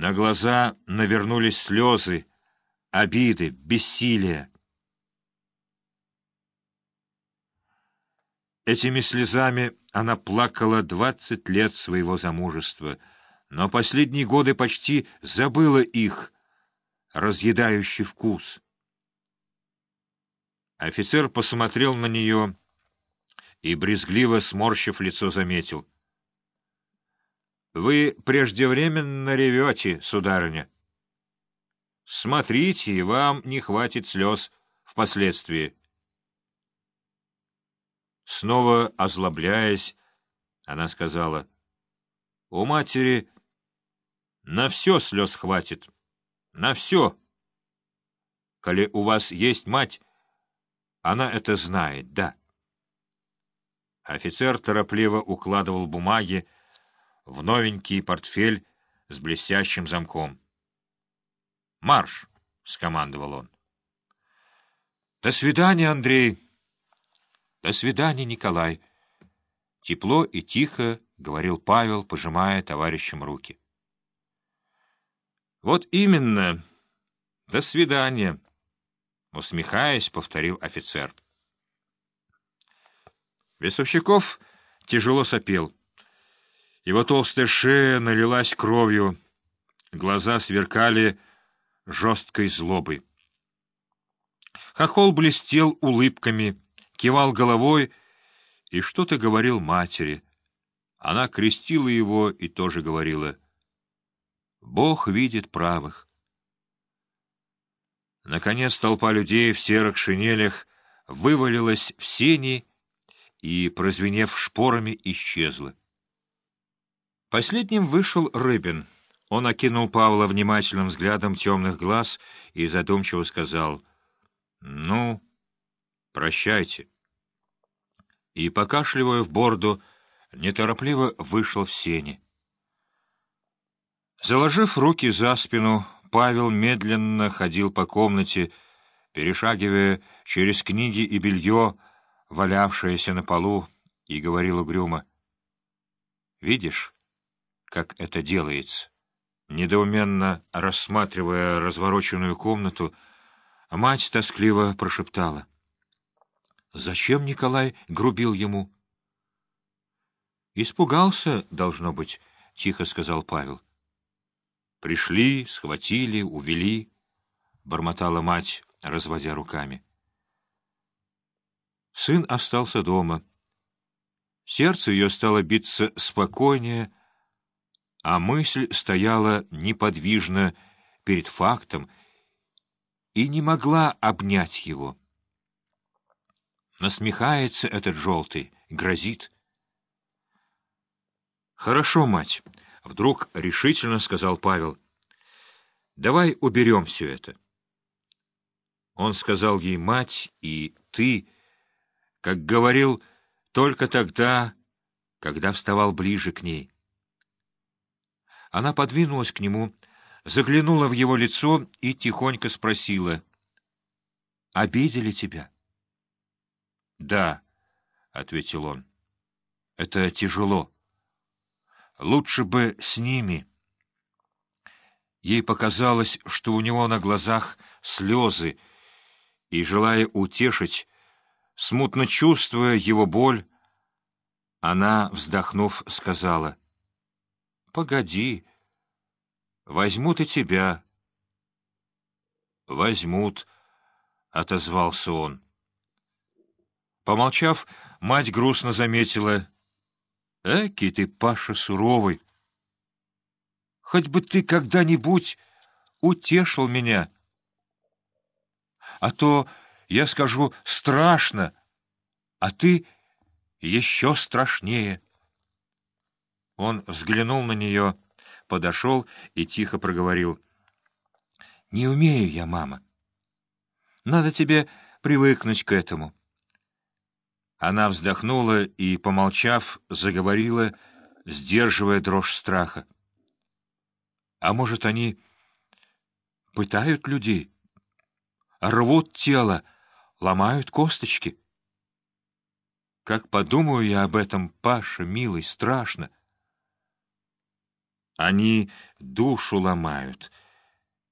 На глаза навернулись слезы, обиды, бессилие. Этими слезами она плакала двадцать лет своего замужества, но последние годы почти забыла их, разъедающий вкус. Офицер посмотрел на нее и, брезгливо сморщив лицо, заметил. — Вы преждевременно ревете, сударыня. Смотрите, вам не хватит слез впоследствии. Снова озлобляясь, она сказала, — У матери на все слез хватит, на все. Коли у вас есть мать, она это знает, да. Офицер торопливо укладывал бумаги в новенький портфель с блестящим замком. «Марш!» — скомандовал он. «До свидания, Андрей!» «До свидания, Николай!» Тепло и тихо говорил Павел, пожимая товарищам руки. «Вот именно! До свидания!» Усмехаясь, повторил офицер. Весовщиков тяжело сопел. Его толстая шея налилась кровью, глаза сверкали жесткой злобой. Хохол блестел улыбками, кивал головой и что-то говорил матери. Она крестила его и тоже говорила «Бог видит правых». Наконец толпа людей в серых шинелях вывалилась в сени и, прозвенев шпорами, исчезла. Последним вышел Рыбин. Он окинул Павла внимательным взглядом темных глаз и задумчиво сказал «Ну, прощайте». И, покашливая в борду, неторопливо вышел в сени. Заложив руки за спину, Павел медленно ходил по комнате, перешагивая через книги и белье, валявшееся на полу, и говорил угрюмо. — Видишь, как это делается? Недоуменно рассматривая развороченную комнату, мать тоскливо прошептала. — Зачем Николай грубил ему? — Испугался, должно быть, — тихо сказал Павел. — Пришли, схватили, увели, — бормотала мать, разводя руками. Сын остался дома. Сердце ее стало биться спокойнее, а мысль стояла неподвижно перед фактом и не могла обнять его. Насмехается этот желтый, грозит. «Хорошо, мать». — вдруг решительно сказал Павел. — Давай уберем все это. Он сказал ей «мать» и «ты», как говорил только тогда, когда вставал ближе к ней. Она подвинулась к нему, заглянула в его лицо и тихонько спросила. — Обидели тебя? — Да, — ответил он. — Это тяжело. — Лучше бы с ними. Ей показалось, что у него на глазах слезы, и, желая утешить, смутно чувствуя его боль, она, вздохнув, сказала, — Погоди, возьмут и тебя. — Возьмут, — отозвался он. Помолчав, мать грустно заметила — Эки ты, Паша, суровый! Хоть бы ты когда-нибудь утешил меня. А то, я скажу, страшно, а ты еще страшнее. Он взглянул на нее, подошел и тихо проговорил. — Не умею я, мама. Надо тебе привыкнуть к этому. Она вздохнула и, помолчав, заговорила, сдерживая дрожь страха. — А может, они пытают людей? Рвут тело, ломают косточки? Как подумаю я об этом, Паша, милый, страшно. Они душу ломают,